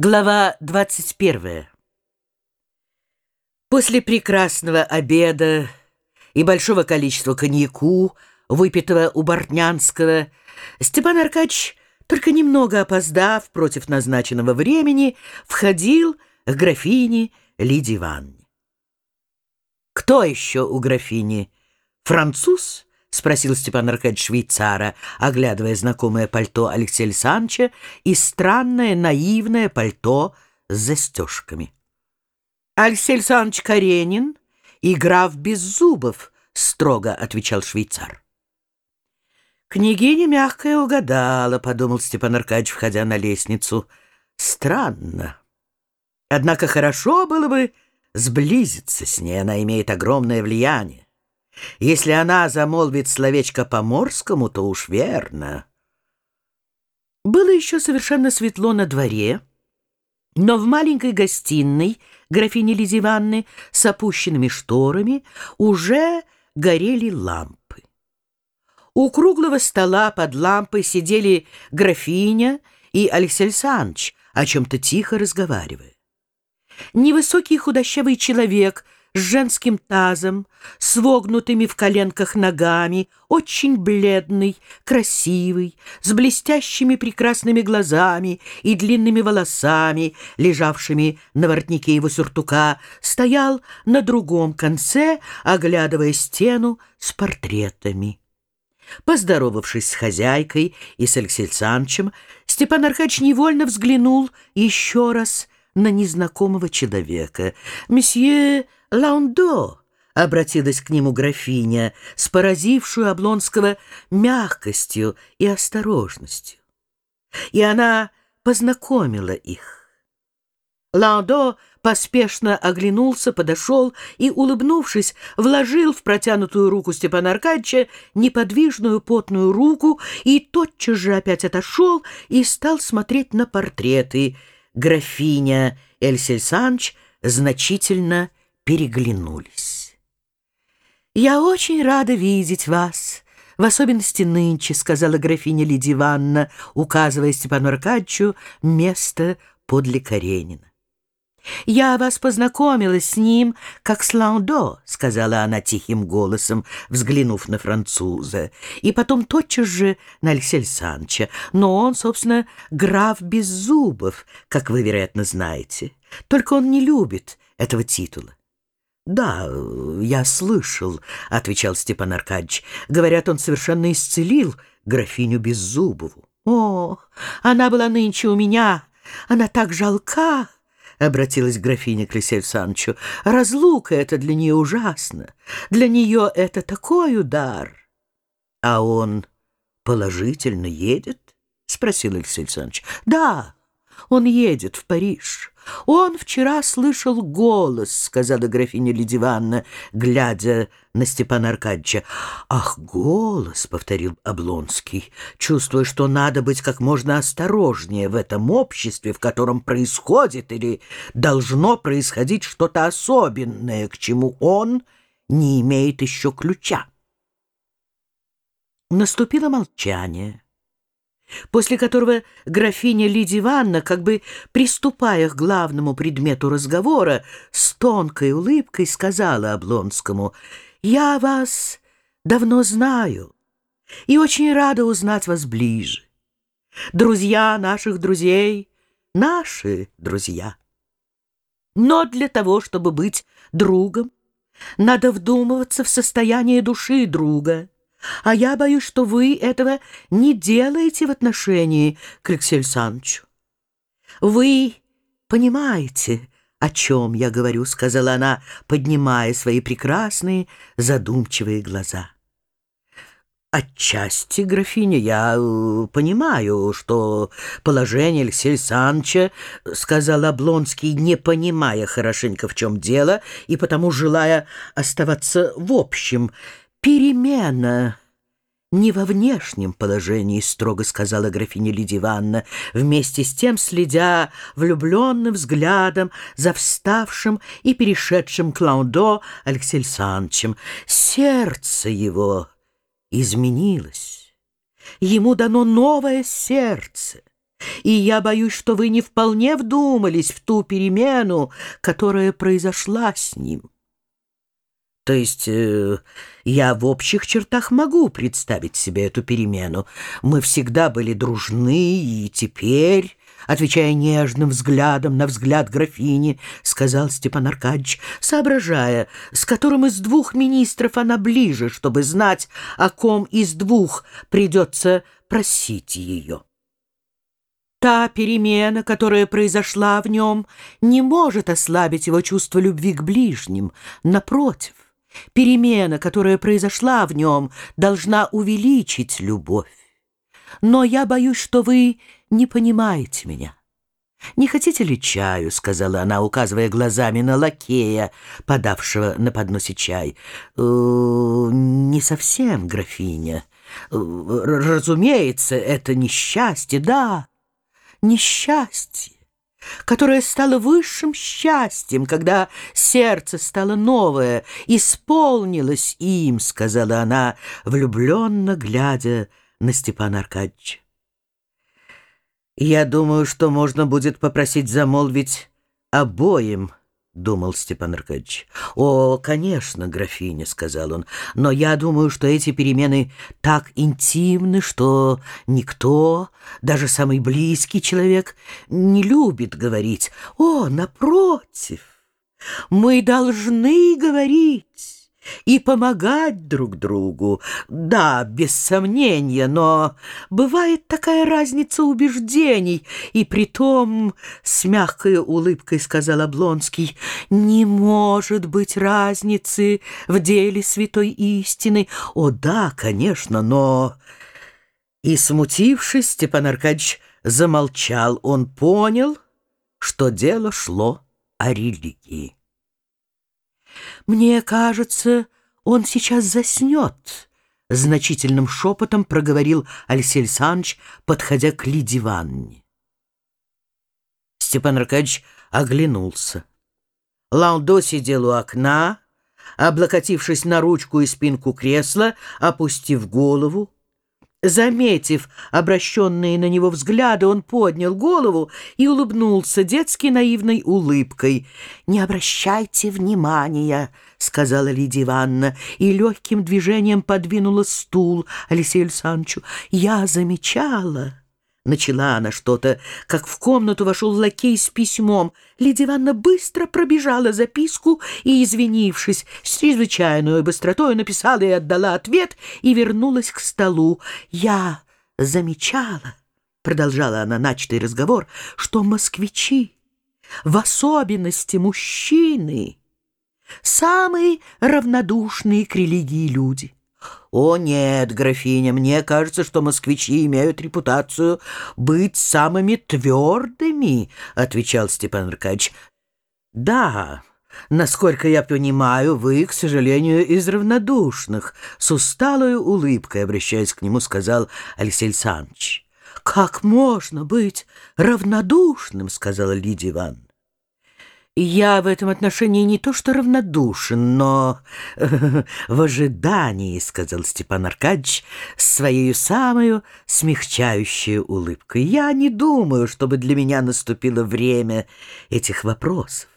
Глава 21 После прекрасного обеда и большого количества коньяку, выпитого у Бортнянского, Степан Аркадьевич, только немного опоздав против назначенного времени, входил к графине Лидии Ивановне. «Кто еще у графини? Француз?» — спросил Степан Аркадьевич швейцара, оглядывая знакомое пальто Алексея Александровича и странное наивное пальто с застежками. «Алексей Александрович Каренин и граф Беззубов», — строго отвечал швейцар. «Княгиня мягкая угадала», — подумал Степан Аркадьевич, входя на лестницу. «Странно. Однако хорошо было бы сблизиться с ней, она имеет огромное влияние. Если она замолвит словечко по-морскому, то уж верно. Было еще совершенно светло на дворе, но в маленькой гостиной графини Лизи Ивановны с опущенными шторами уже горели лампы. У круглого стола под лампой сидели графиня и Алексей Александрович, о чем-то тихо разговаривая. Невысокий худощавый человек — с женским тазом, с вогнутыми в коленках ногами, очень бледный, красивый, с блестящими прекрасными глазами и длинными волосами, лежавшими на воротнике его сюртука, стоял на другом конце, оглядывая стену с портретами. Поздоровавшись с хозяйкой и с Алексеем Александровичем, Степан Аркадьевич невольно взглянул еще раз на незнакомого человека. «Месье Лаундо!» — обратилась к нему графиня, с поразившую Облонского мягкостью и осторожностью. И она познакомила их. Лаундо поспешно оглянулся, подошел и, улыбнувшись, вложил в протянутую руку Степана Аркадьевича неподвижную потную руку и тотчас же опять отошел и стал смотреть на портреты. Графиня Эльсель Санч значительно переглянулись. «Я очень рада видеть вас, в особенности нынче», — сказала графиня Лидия Ивановна, указывая Степану Аркадьевичу место подле Каренина. «Я вас познакомилась с ним, как с Ландо», — сказала она тихим голосом, взглянув на француза, и потом тотчас же на Алексея Александровича. «Но он, собственно, граф Беззубов, как вы, вероятно, знаете. Только он не любит этого титула. «Да, я слышал», — отвечал Степан Аркадьевич. «Говорят, он совершенно исцелил графиню Беззубову». «О, она была нынче у меня, она так жалка!» — обратилась графиня к Алексею Александровичу. «Разлука это для нее ужасно. Для нее это такой удар». «А он положительно едет?» — спросил Алексей Александрович. «Да, он едет в Париж. Он вчера слышал голос, сказала графиня Лидиванна, глядя на Степана Аркадьевича. Ах, голос, повторил Облонский, чувствуя, что надо быть как можно осторожнее в этом обществе, в котором происходит или должно происходить что-то особенное, к чему он не имеет еще ключа. Наступило молчание после которого графиня Лидия Ивановна, как бы приступая к главному предмету разговора, с тонкой улыбкой сказала Облонскому, «Я вас давно знаю и очень рада узнать вас ближе. Друзья наших друзей — наши друзья. Но для того, чтобы быть другом, надо вдумываться в состояние души друга» А я боюсь, что вы этого не делаете в отношении к Алексею Александровичу. Вы понимаете, о чем я говорю, сказала она, поднимая свои прекрасные задумчивые глаза. Отчасти, графиня, я э, понимаю, что положение Алексея Александровича, сказал Облонский, не понимая хорошенько, в чем дело, и потому желая оставаться в общем, перемена не во внешнем положении, строго сказала графиня Лидия Ивановна, вместе с тем следя влюбленным взглядом за вставшим и перешедшим к Лаундо Алексеем Александровичем. Сердце его изменилось. Ему дано новое сердце. и я боюсь, что вы не вполне вдумались в ту перемену, которая произошла с ним. То есть э, я в общих чертах могу представить себе эту перемену. Мы всегда были дружны, и теперь, отвечая нежным взглядом на взгляд графини, сказал Степан Аркадьевич, соображая, с которым из двух министров она ближе, чтобы знать, о ком из двух придется просить ее. Та перемена, которая произошла в нем, не может ослабить его чувство любви к ближним. Напротив, перемена, которая произошла в нем, должна увеличить любовь. Но я боюсь, что вы не понимаете меня. «Не хотите ли чаю?» — сказала она, указывая глазами на лакея, подавшего на подносе чай. «Э, «Не совсем, графиня. Э, разумеется, это несчастье, да» несчастье, которое стало высшим счастьем, когда сердце стало новое, исполнилось им, сказала она, влюбленно глядя на Степана Аркадьевича. Я думаю, что можно будет попросить замолвить обоим думал Степан Аркадьевич. «О, конечно, графиня», — сказал он, — «но я думаю, что эти перемены так интимны, что никто, даже самый близкий человек, не любит говорить. О, напротив, мы должны говорить» и помогать друг другу. Да, без сомнения, но бывает такая разница убеждений, и притом, с мягкой улыбкой сказал Облонский, не может быть разницы в деле святой истины. О, да, конечно, но... И, смутившись, Степан Аркадьевич замолчал. Он понял, что дело шло о религии. «Мне кажется, он сейчас заснет», — значительным шепотом проговорил Алексей Александрович, подходя к Лиде Ванне. Степан Аркадьевич оглянулся. Лаудо сидел у окна, облокотившись на ручку и спинку кресла, опустив голову. Заметив обращенные на него взгляды, он поднял голову и улыбнулся детски наивной улыбкой. «Не обращайте внимания», — сказала Лидия Ивановна, и легким движением подвинула стул Алексею Александровичу. «Я замечала». Начала она что-то, как в комнату вошел лакей с письмом. Лидия Ивановна быстро пробежала записку и, извинившись, с чрезвычайной быстротой написала и отдала ответ и вернулась к столу. «Я замечала», — продолжала она начатый разговор, «что москвичи, в особенности мужчины, самые равнодушные к религии люди». «О, нет, графиня, мне кажется, что москвичи имеют репутацию быть самыми твердыми», — отвечал Степан Аркадьевич. «Да, насколько я понимаю, вы, к сожалению, из равнодушных», — с усталой улыбкой, обращаясь к нему, сказал Алексей Александрович. «Как можно быть равнодушным?» — сказала Лидия Ивановна. Я в этом отношении не то что равнодушен, но в ожидании, — сказал Степан Аркадьевич с своей самой смягчающей улыбкой. Я не думаю, чтобы для меня наступило время этих вопросов.